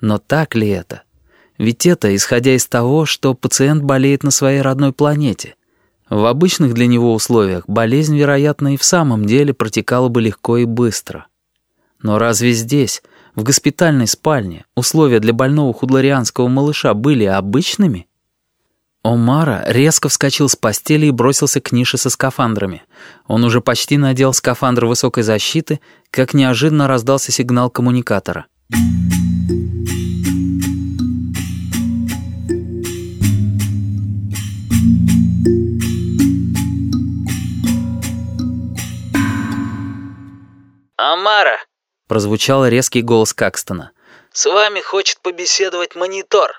Но так ли это? Ведь это исходя из того, что пациент болеет на своей родной планете. В обычных для него условиях болезнь, вероятно, и в самом деле протекала бы легко и быстро. Но разве здесь, в госпитальной спальне, условия для больного худларианского малыша были обычными? Омара резко вскочил с постели и бросился к нише со скафандрами. Он уже почти надел скафандр высокой защиты, как неожиданно раздался сигнал коммуникатора. «Амара!» — прозвучал резкий голос Какстона. «С вами хочет побеседовать монитор.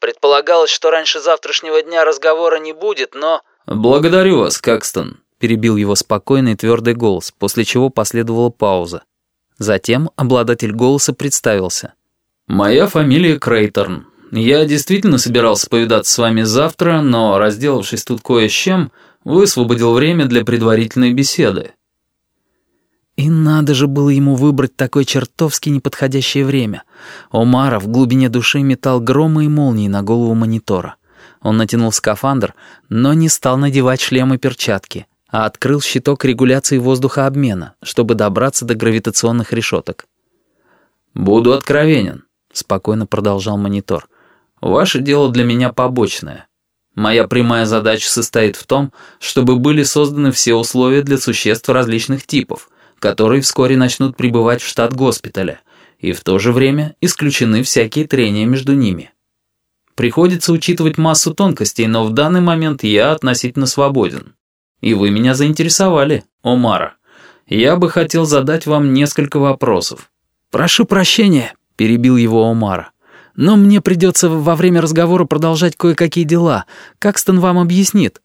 Предполагалось, что раньше завтрашнего дня разговора не будет, но...» «Благодарю вас, Какстон», — перебил его спокойный и твердый голос, после чего последовала пауза. Затем обладатель голоса представился. «Моя фамилия Крейторн. Я действительно собирался повидаться с вами завтра, но, разделавшись тут кое с чем, высвободил время для предварительной беседы. И надо же было ему выбрать такое чертовски неподходящее время. Омара в глубине души метал громы и молнии на голову монитора. Он натянул скафандр, но не стал надевать шлем и перчатки, а открыл щиток регуляции воздухообмена, чтобы добраться до гравитационных решеток. «Буду откровенен», — спокойно продолжал монитор. «Ваше дело для меня побочное. Моя прямая задача состоит в том, чтобы были созданы все условия для существ различных типов, которые вскоре начнут прибывать в штат госпиталя, и в то же время исключены всякие трения между ними. Приходится учитывать массу тонкостей, но в данный момент я относительно свободен. И вы меня заинтересовали, Омара. Я бы хотел задать вам несколько вопросов. «Прошу прощения», — перебил его Омара. «Но мне придется во время разговора продолжать кое-какие дела. Как Стэн вам объяснит?»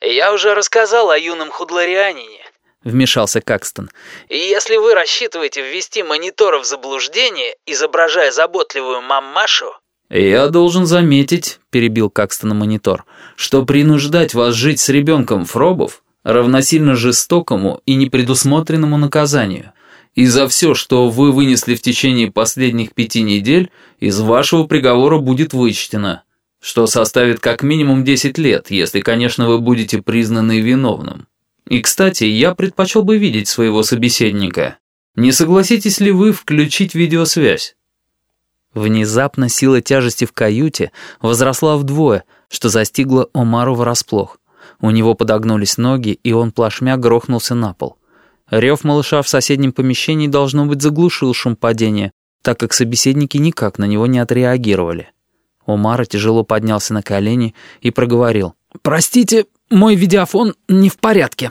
«Я уже рассказал о юном худларианине. — вмешался Какстон. «И если вы рассчитываете ввести монитора в заблуждение, изображая заботливую мамашу...» «Я должен заметить», — перебил Какстона монитор, «что принуждать вас жить с ребенком Фробов равносильно жестокому и непредусмотренному наказанию. И за все, что вы вынесли в течение последних пяти недель, из вашего приговора будет вычтено, что составит как минимум 10 лет, если, конечно, вы будете признаны виновным». И, кстати, я предпочел бы видеть своего собеседника. Не согласитесь ли вы включить видеосвязь? Внезапно сила тяжести в каюте возросла вдвое, что застигло Омару врасплох. У него подогнулись ноги, и он плашмя грохнулся на пол. Рев малыша в соседнем помещении, должно быть, заглушил шум падения, так как собеседники никак на него не отреагировали. Омара тяжело поднялся на колени и проговорил. «Простите, мой видеофон не в порядке».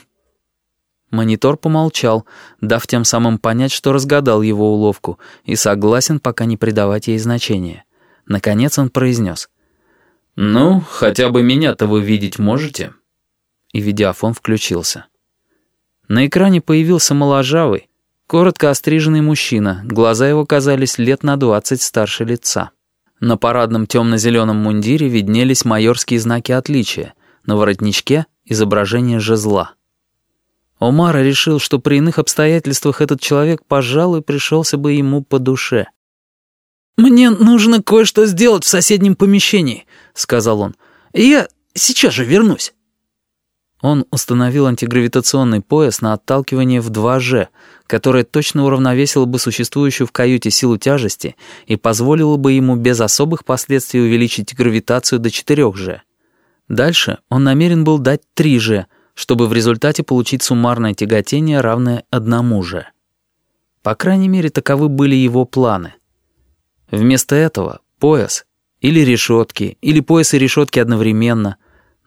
Монитор помолчал, дав тем самым понять, что разгадал его уловку и согласен пока не придавать ей значения. Наконец он произнес. «Ну, хотя бы меня-то вы видеть можете?» И видеофон включился. На экране появился моложавый, коротко остриженный мужчина, глаза его казались лет на двадцать старше лица. На парадном темно-зеленом мундире виднелись майорские знаки отличия, на воротничке — изображение жезла. Омара решил, что при иных обстоятельствах этот человек, пожалуй, пришелся бы ему по душе. «Мне нужно кое-что сделать в соседнем помещении», — сказал он. «Я сейчас же вернусь». Он установил антигравитационный пояс на отталкивание в 2G, которое точно уравновесило бы существующую в каюте силу тяжести и позволило бы ему без особых последствий увеличить гравитацию до 4G. Дальше он намерен был дать 3G, чтобы в результате получить суммарное тяготение, равное одному же. По крайней мере, таковы были его планы. Вместо этого пояс, или решетки, или пояс и решетки одновременно,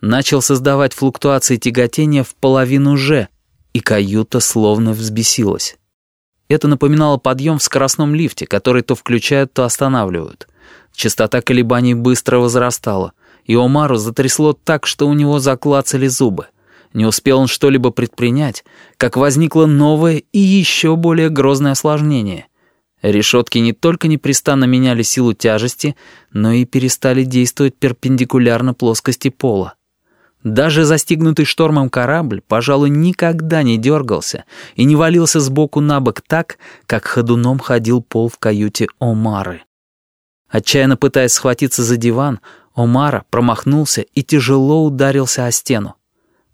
начал создавать флуктуации тяготения в половину же, и каюта словно взбесилась. Это напоминало подъем в скоростном лифте, который то включают, то останавливают. Частота колебаний быстро возрастала, и Омару затрясло так, что у него заклацали зубы. Не успел он что-либо предпринять, как возникло новое и еще более грозное осложнение. Решетки не только непрестанно меняли силу тяжести, но и перестали действовать перпендикулярно плоскости пола. Даже застигнутый штормом корабль, пожалуй, никогда не дергался и не валился сбоку на бок так, как ходуном ходил пол в каюте Омары. Отчаянно пытаясь схватиться за диван, Омара промахнулся и тяжело ударился о стену.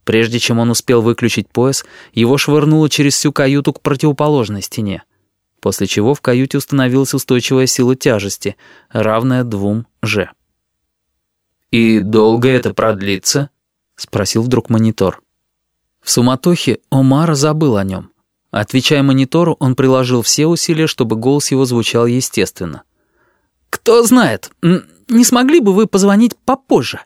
Прежде чем он успел выключить пояс, его швырнуло через всю каюту к противоположной стене, после чего в каюте установилась устойчивая сила тяжести, равная двум «Ж». «И долго это продлится?» — спросил вдруг монитор. В суматохе Омара забыл о нем. Отвечая монитору, он приложил все усилия, чтобы голос его звучал естественно. «Кто знает, не смогли бы вы позвонить попозже?»